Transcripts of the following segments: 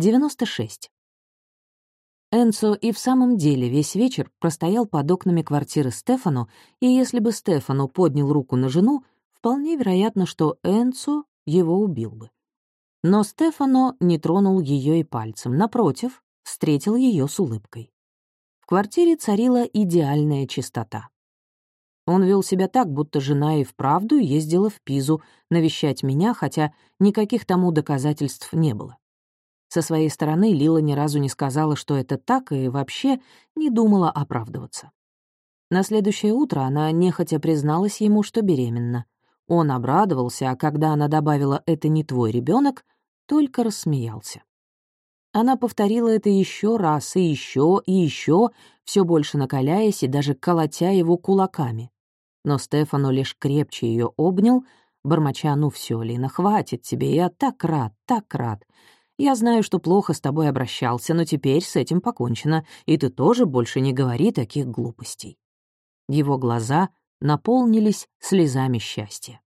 96. Энцо и в самом деле весь вечер простоял под окнами квартиры Стефану, и если бы Стефану поднял руку на жену, вполне вероятно, что Энцо его убил бы. Но Стефано не тронул ее и пальцем, напротив, встретил ее с улыбкой. В квартире царила идеальная чистота. Он вел себя так, будто жена и вправду ездила в Пизу навещать меня, хотя никаких тому доказательств не было. Со своей стороны Лила ни разу не сказала, что это так, и вообще не думала оправдываться. На следующее утро она нехотя призналась ему, что беременна. Он обрадовался, а когда она добавила «это не твой ребенок, только рассмеялся. Она повторила это еще раз и еще и еще, все больше накаляясь и даже колотя его кулаками. Но Стефану лишь крепче ее обнял, бормоча «Ну все, Лина, хватит тебе, я так рад, так рад. Я знаю, что плохо с тобой обращался, но теперь с этим покончено, и ты тоже больше не говори таких глупостей». Его глаза наполнились слезами счастья.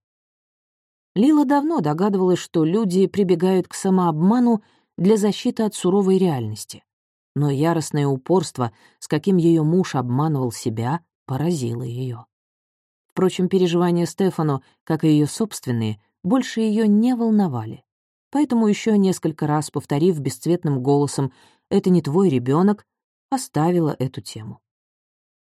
Лила давно догадывалась, что люди прибегают к самообману для защиты от суровой реальности. Но яростное упорство, с каким ее муж обманывал себя, поразило ее. Впрочем, переживания Стефану, как и ее собственные, больше ее не волновали поэтому еще несколько раз, повторив бесцветным голосом «это не твой ребенок, оставила эту тему.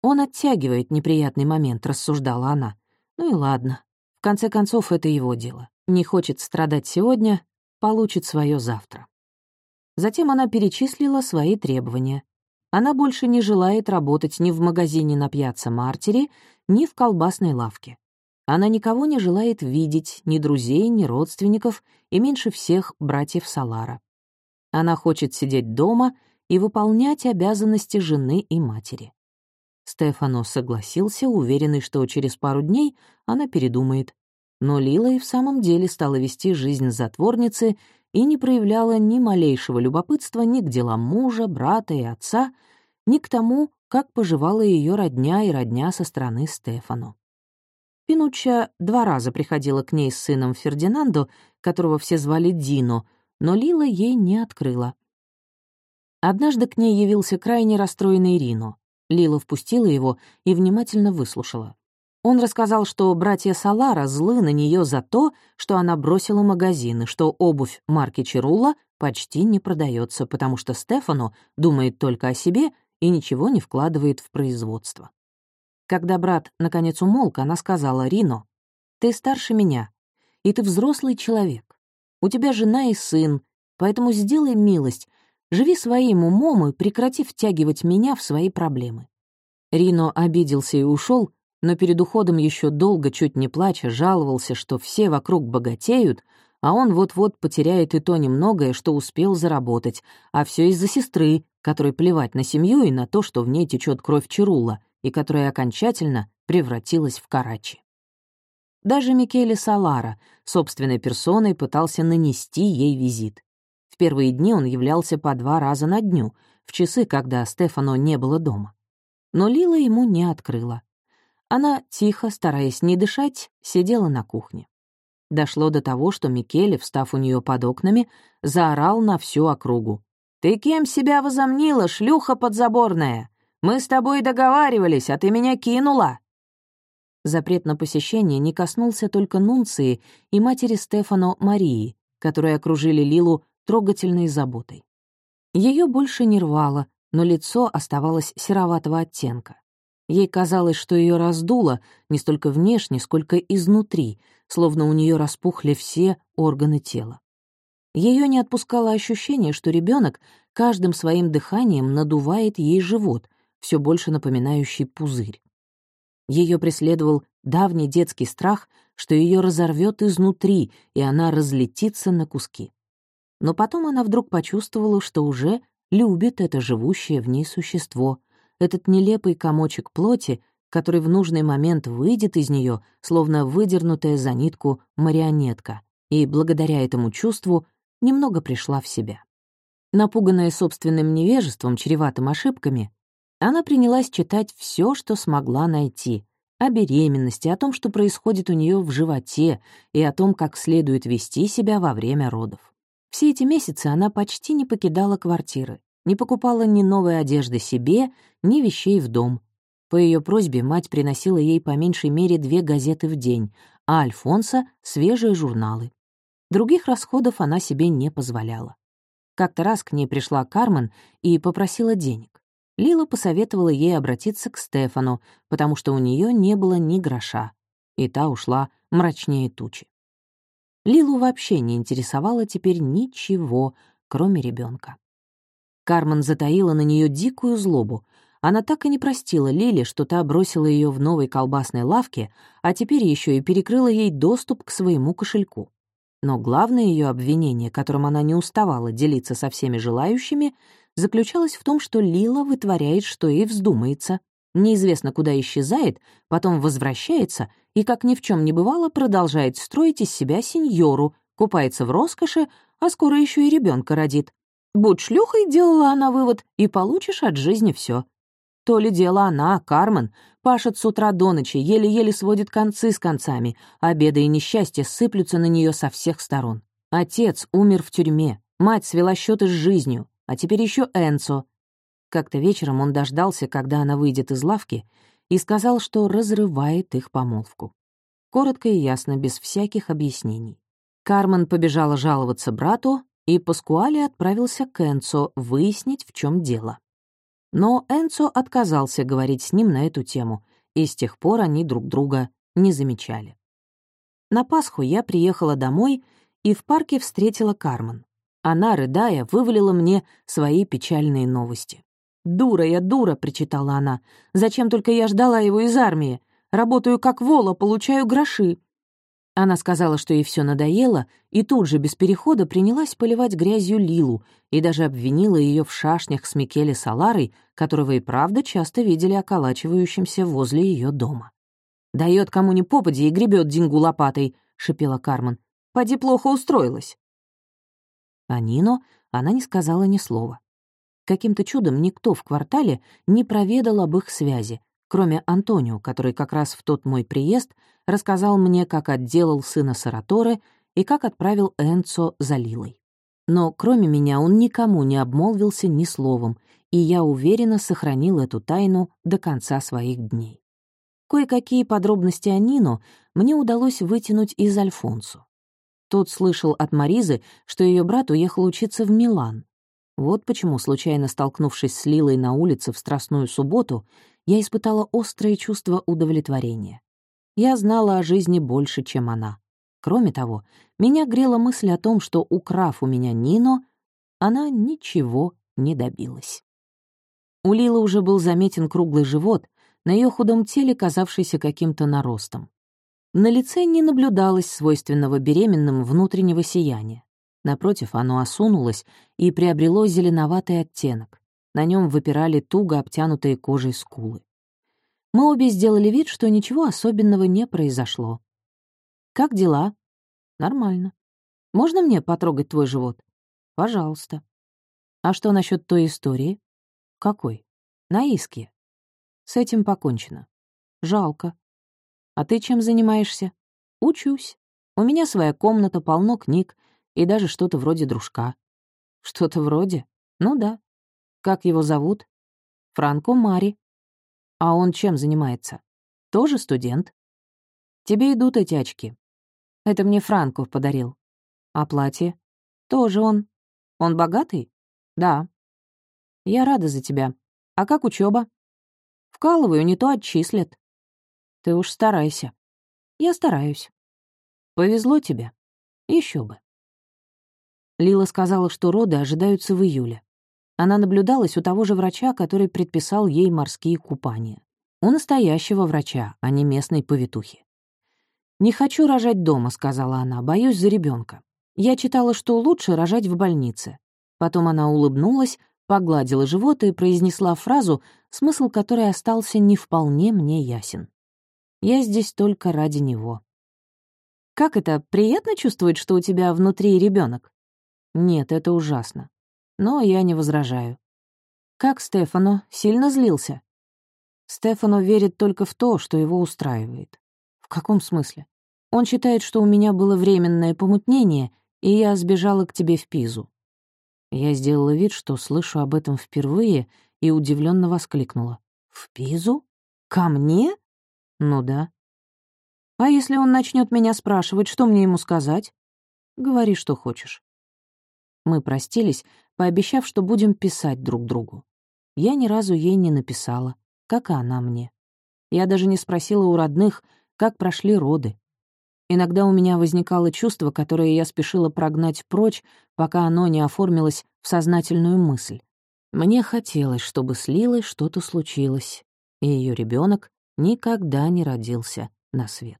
«Он оттягивает неприятный момент», — рассуждала она. «Ну и ладно. В конце концов, это его дело. Не хочет страдать сегодня, получит свое завтра». Затем она перечислила свои требования. Она больше не желает работать ни в магазине на пьяцца Мартире, ни в колбасной лавке. Она никого не желает видеть, ни друзей, ни родственников, и меньше всех братьев Салара. Она хочет сидеть дома и выполнять обязанности жены и матери. Стефано согласился, уверенный, что через пару дней она передумает. Но Лила и в самом деле стала вести жизнь затворницы и не проявляла ни малейшего любопытства ни к делам мужа, брата и отца, ни к тому, как поживала ее родня и родня со стороны Стефано. Пинучча два раза приходила к ней с сыном Фердинандо, которого все звали Дино, но Лила ей не открыла. Однажды к ней явился крайне расстроенный Рино. Лила впустила его и внимательно выслушала. Он рассказал, что братья Салара злы на нее за то, что она бросила магазины, что обувь марки Чирула почти не продается, потому что Стефано думает только о себе и ничего не вкладывает в производство. Когда брат наконец умолк, она сказала, «Рино, ты старше меня, и ты взрослый человек. У тебя жена и сын, поэтому сделай милость, живи своим умом и прекрати втягивать меня в свои проблемы». Рино обиделся и ушел, но перед уходом еще долго, чуть не плача, жаловался, что все вокруг богатеют, а он вот-вот потеряет и то немногое, что успел заработать, а все из-за сестры, которой плевать на семью и на то, что в ней течет кровь Чирула, и которая окончательно превратилась в Карачи. Даже Микеле Салара собственной персоной пытался нанести ей визит. В первые дни он являлся по два раза на дню, в часы, когда Стефано не было дома. Но Лила ему не открыла. Она, тихо, стараясь не дышать, сидела на кухне. Дошло до того, что Микеле, встав у нее под окнами, заорал на всю округу. «Ты кем себя возомнила, шлюха подзаборная? Мы с тобой договаривались, а ты меня кинула!» Запрет на посещение не коснулся только Нунции и матери Стефано Марии, которые окружили Лилу трогательной заботой. Ее больше не рвало, но лицо оставалось сероватого оттенка. Ей казалось, что ее раздуло не столько внешне, сколько изнутри, словно у нее распухли все органы тела. Ее не отпускало ощущение, что ребенок каждым своим дыханием надувает ей живот, все больше напоминающий пузырь. Ее преследовал давний детский страх, что ее разорвет изнутри, и она разлетится на куски. Но потом она вдруг почувствовала, что уже любит это живущее в ней существо, этот нелепый комочек плоти, который в нужный момент выйдет из нее, словно выдернутая за нитку марионетка, и благодаря этому чувству немного пришла в себя. Напуганная собственным невежеством, чреватым ошибками, она принялась читать все, что смогла найти, о беременности, о том, что происходит у нее в животе, и о том, как следует вести себя во время родов. Все эти месяцы она почти не покидала квартиры, не покупала ни новой одежды себе, ни вещей в дом. По ее просьбе мать приносила ей по меньшей мере две газеты в день, а Альфонса — свежие журналы. Других расходов она себе не позволяла. Как-то раз к ней пришла Кармен и попросила денег. Лила посоветовала ей обратиться к Стефану, потому что у нее не было ни гроша, и та ушла мрачнее тучи. Лилу вообще не интересовало теперь ничего, кроме ребенка. Кармен затаила на нее дикую злобу. Она так и не простила Лиле, что та бросила ее в новой колбасной лавке, а теперь еще и перекрыла ей доступ к своему кошельку. Но главное ее обвинение, которым она не уставала делиться со всеми желающими, заключалось в том, что Лила вытворяет, что ей вздумается, неизвестно куда исчезает, потом возвращается и, как ни в чем не бывало, продолжает строить из себя сеньору, купается в роскоши, а скоро еще и ребенка родит. Будь шлюхой, делала она вывод, и получишь от жизни все. То ли дело она, Кармен, пашет с утра до ночи, еле-еле сводит концы с концами, а беды и несчастья сыплются на нее со всех сторон. Отец умер в тюрьме, мать свела счеты с жизнью, а теперь еще Энцо. Как-то вечером он дождался, когда она выйдет из лавки, и сказал, что разрывает их помолвку. Коротко и ясно, без всяких объяснений. Кармен побежала жаловаться брату, и Паскуале отправился к Энцо выяснить, в чем дело. Но Энцо отказался говорить с ним на эту тему, и с тех пор они друг друга не замечали. На Пасху я приехала домой и в парке встретила Кармен. Она, рыдая, вывалила мне свои печальные новости. «Дура я, дура!» — причитала она. «Зачем только я ждала его из армии? Работаю как вола, получаю гроши». Она сказала, что ей все надоело, и тут же без перехода принялась поливать грязью Лилу и даже обвинила ее в шашнях с Микеле Саларой, которого и правда часто видели околачивающимся возле ее дома. Дает кому ни попади и гребет деньгу лопатой», — шипела Кармен. «Поди плохо устроилась». А Нино она не сказала ни слова. Каким-то чудом никто в квартале не проведал об их связи, кроме Антонио, который как раз в тот мой приезд рассказал мне, как отделал сына Сараторе и как отправил Энцо за Лилой. Но кроме меня он никому не обмолвился ни словом, и я уверенно сохранил эту тайну до конца своих дней. Кое-какие подробности о Нино мне удалось вытянуть из Альфонсо. Тот слышал от Маризы, что ее брат уехал учиться в Милан, вот почему, случайно столкнувшись с Лилой на улице в Страстную субботу, я испытала острое чувство удовлетворения. Я знала о жизни больше, чем она. Кроме того, меня грела мысль о том, что, украв у меня Нино, она ничего не добилась. У Лилы уже был заметен круглый живот, на ее худом теле казавшийся каким-то наростом. На лице не наблюдалось свойственного беременным внутреннего сияния. Напротив, оно осунулось и приобрело зеленоватый оттенок. На нем выпирали туго обтянутые кожей скулы. Мы обе сделали вид, что ничего особенного не произошло. «Как дела?» «Нормально. Можно мне потрогать твой живот?» «Пожалуйста». «А что насчет той истории?» «Какой?» «На иске». «С этим покончено». «Жалко». «А ты чем занимаешься?» «Учусь. У меня своя комната, полно книг, и даже что-то вроде дружка. Что-то вроде? Ну да. Как его зовут? Франко Мари. А он чем занимается? Тоже студент. Тебе идут эти очки. Это мне Франко подарил. А платье? Тоже он. Он богатый? Да. Я рада за тебя. А как учеба? Вкалываю, не то отчислят. Ты уж старайся. Я стараюсь. Повезло тебе. Еще бы. Лила сказала, что роды ожидаются в июле. Она наблюдалась у того же врача, который предписал ей морские купания. У настоящего врача, а не местной повитухи. «Не хочу рожать дома», — сказала она, — «боюсь за ребенка. Я читала, что лучше рожать в больнице». Потом она улыбнулась, погладила живот и произнесла фразу, смысл которой остался не вполне мне ясен. «Я здесь только ради него». «Как это, приятно чувствовать, что у тебя внутри ребенок? Нет, это ужасно. Но я не возражаю. Как Стефано сильно злился? Стефано верит только в то, что его устраивает. В каком смысле? Он считает, что у меня было временное помутнение, и я сбежала к тебе в Пизу». Я сделала вид, что слышу об этом впервые, и удивленно воскликнула. «В Пизу? Ко мне?» «Ну да». «А если он начнет меня спрашивать, что мне ему сказать?» «Говори, что хочешь». Мы простились, пообещав, что будем писать друг другу. Я ни разу ей не написала, как и она мне. Я даже не спросила у родных, как прошли роды. Иногда у меня возникало чувство, которое я спешила прогнать прочь, пока оно не оформилось в сознательную мысль. Мне хотелось, чтобы с Лилой что-то случилось, и ее ребенок никогда не родился на свет.